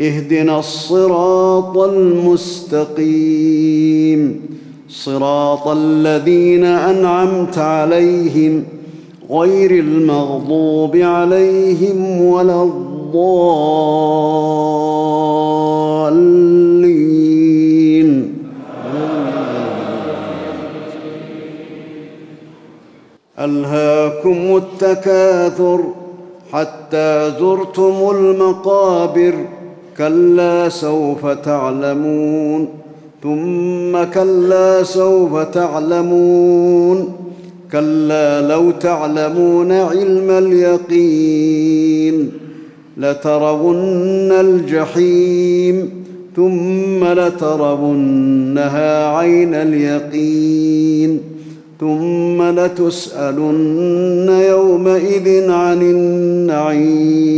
اهدنا الصراط المستقيم. صراط الذين أنعمت عليهم غير المغضوب عليهم ولا الضالين. ألهاكم التكاثر حتى زرتم المقابر. كلا سوف تعلمون ثم كلا سوف تعلمون. كلا لو تعلمون علم اليقين لترون الجحيم ثم لترونها عين اليقين ثم لتسألن يومئذ عن النعيم.